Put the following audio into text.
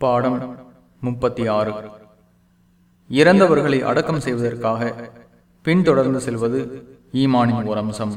பாடம் முப்பத்தி ஆறு இறந்தவர்களை அடக்கம் செய்வதற்காக பின்தொடர்ந்து செல்வது ஈமானின் ஒரு அம்சம்